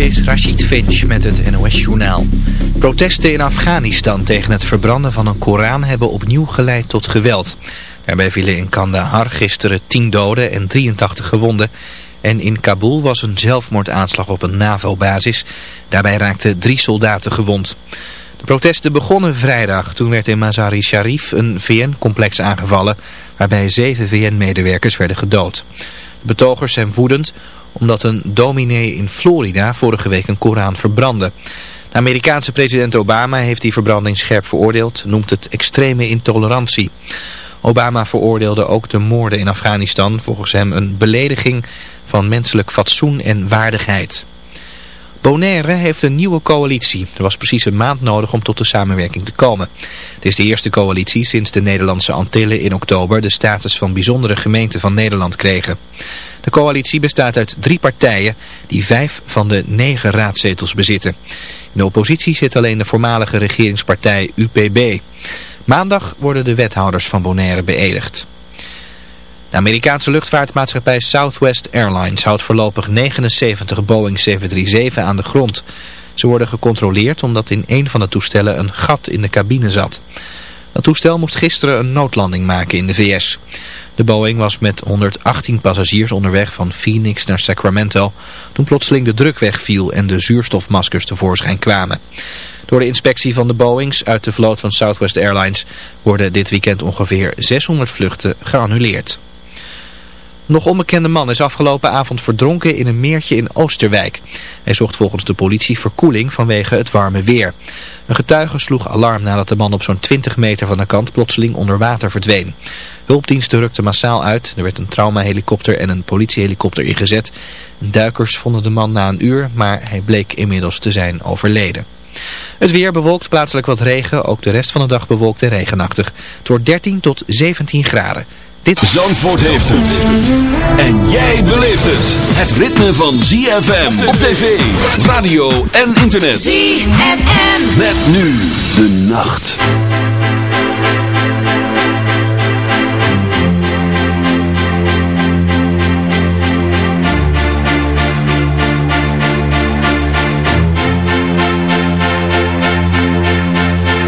is Rashid Finch met het NOS-journaal. Protesten in Afghanistan tegen het verbranden van een Koran hebben opnieuw geleid tot geweld. Daarbij vielen in Kandahar gisteren 10 doden en 83 gewonden. En in Kabul was een zelfmoordaanslag op een NAVO-basis. Daarbij raakten drie soldaten gewond. De protesten begonnen vrijdag. Toen werd in Mazar-i Sharif een VN-complex aangevallen... waarbij zeven VN-medewerkers werden gedood. De betogers zijn woedend omdat een dominee in Florida vorige week een Koran verbrandde. De Amerikaanse president Obama heeft die verbranding scherp veroordeeld, noemt het extreme intolerantie. Obama veroordeelde ook de moorden in Afghanistan, volgens hem een belediging van menselijk fatsoen en waardigheid. Bonaire heeft een nieuwe coalitie. Er was precies een maand nodig om tot de samenwerking te komen. Het is de eerste coalitie sinds de Nederlandse Antillen in oktober de status van bijzondere gemeente van Nederland kregen. De coalitie bestaat uit drie partijen die vijf van de negen raadzetels bezitten. In de oppositie zit alleen de voormalige regeringspartij UPB. Maandag worden de wethouders van Bonaire beëdigd. De Amerikaanse luchtvaartmaatschappij Southwest Airlines houdt voorlopig 79 Boeing 737 aan de grond. Ze worden gecontroleerd omdat in een van de toestellen een gat in de cabine zat. Dat toestel moest gisteren een noodlanding maken in de VS. De Boeing was met 118 passagiers onderweg van Phoenix naar Sacramento toen plotseling de druk wegviel en de zuurstofmaskers tevoorschijn kwamen. Door de inspectie van de Boeings uit de vloot van Southwest Airlines worden dit weekend ongeveer 600 vluchten geannuleerd. Nog onbekende man is afgelopen avond verdronken in een meertje in Oosterwijk. Hij zocht volgens de politie verkoeling vanwege het warme weer. Een getuige sloeg alarm nadat de man op zo'n 20 meter van de kant plotseling onder water verdween. Hulpdiensten rukten massaal uit. Er werd een traumahelikopter en een politiehelikopter ingezet. Duikers vonden de man na een uur, maar hij bleek inmiddels te zijn overleden. Het weer bewolkt plaatselijk wat regen, ook de rest van de dag bewolkt en regenachtig. Het wordt 13 tot 17 graden. Dit... Zandvoort heeft het. En jij beleeft het. Het ritme van ZFM op tv, radio en internet. ZFM. Met nu de nacht.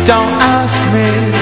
Don't ask me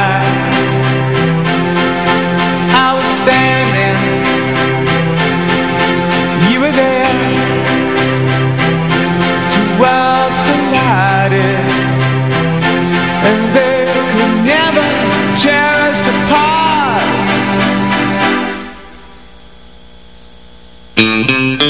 嗯。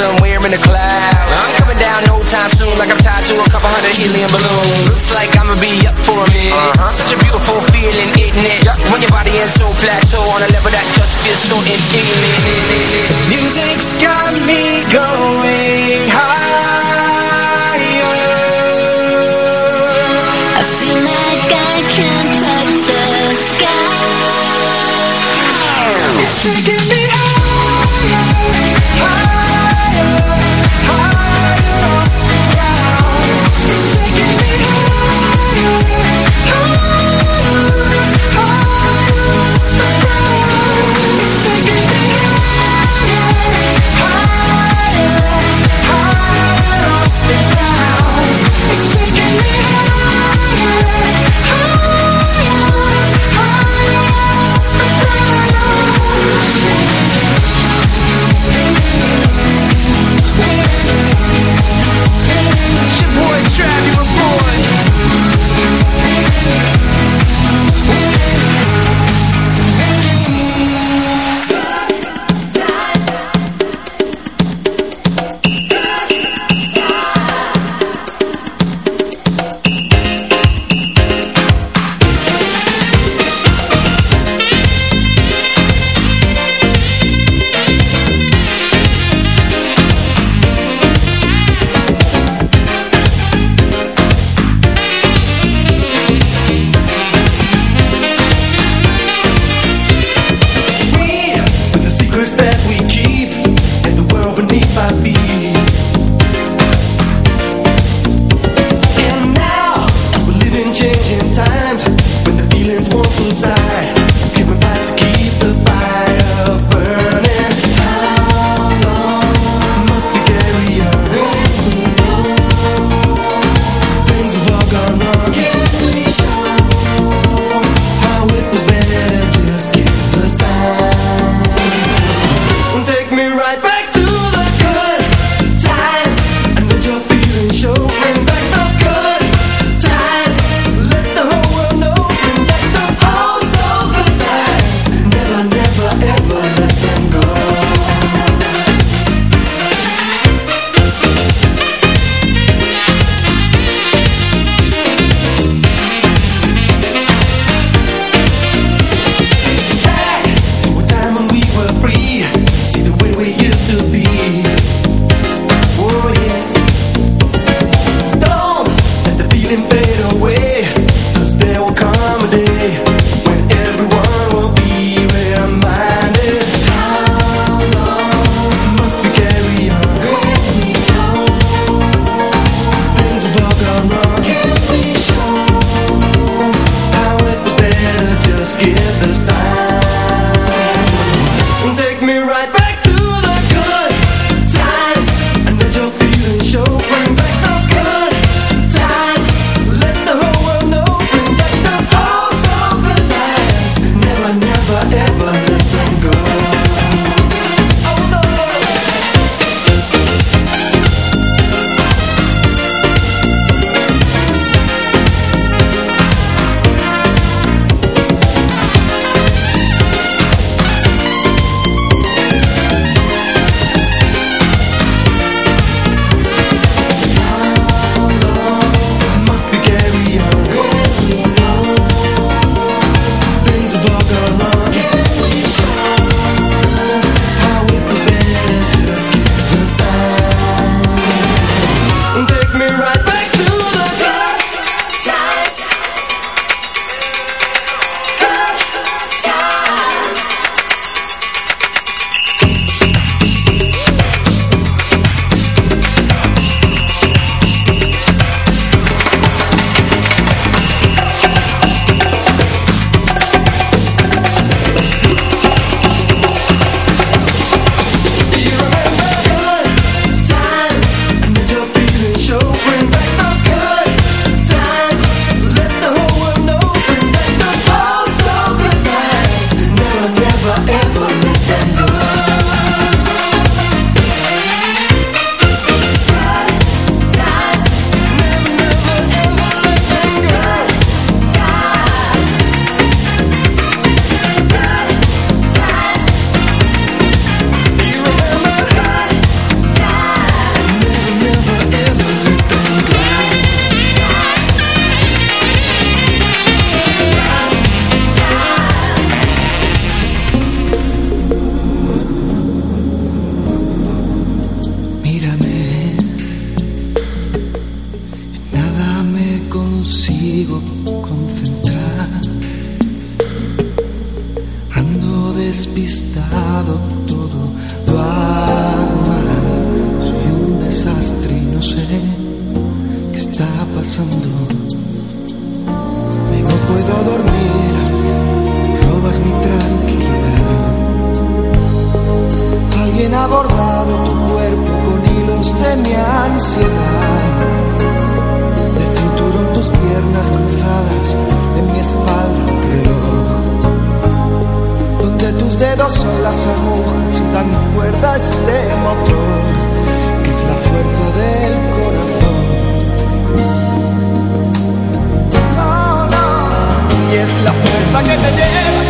somewhere in the clouds I'm coming down no time soon Like I'm tied to a couple hundred helium balloons. Looks like I'ma be up for a minute. Uh-huh. Such a beautiful feeling, isn't it? When your body is so plateau On a level that just feels so infinite. Music's got me going higher. I feel like I can touch the sky. It's taking 我主宰 robas mi tranquilidad. Alguien ha bordado tu cuerpo con hilos de mi ansiedad. De cinturón tus piernas cruzadas, en mi espalda un reloj. Donde tus dedos son las agujas y dan cuerda a este motor, que es la fuerza del corazón. No no y es la fuerza que te lleva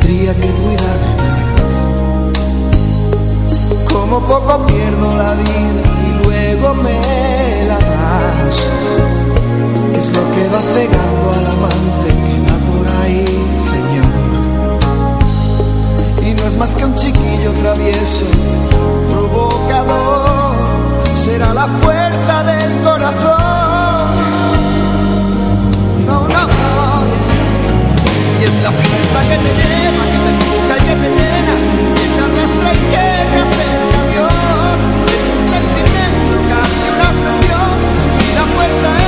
tendría que cuidarme más. Como poco pierdo la vida y luego me la das. ¿Qué es lo que va cegando al amante que va por ahí, Señor? Y no es más que un chiquillo travieso, provocador. Será la fuerza del corazón. Es La fuerza que te llena, que te busca y que te llena, que te arrastra y que te acerca a Dios, es un sentimiento, casi una sesión, si la puerta es.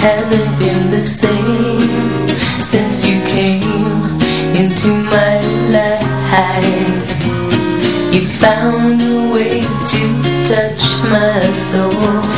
haven't been the same since you came into my life. You found a way to touch my soul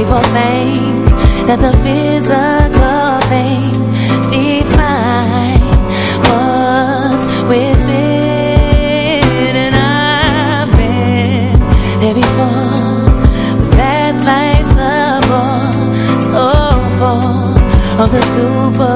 people think that the physical things define what's within. And I've been there before, but that life's a ball so full of the super.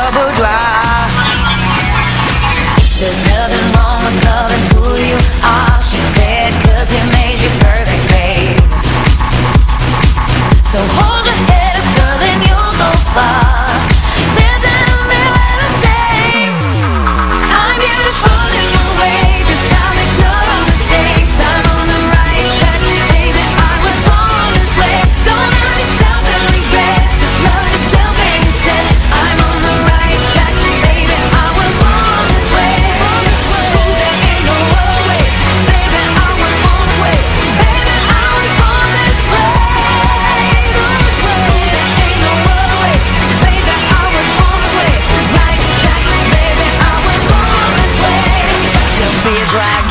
troubled drive.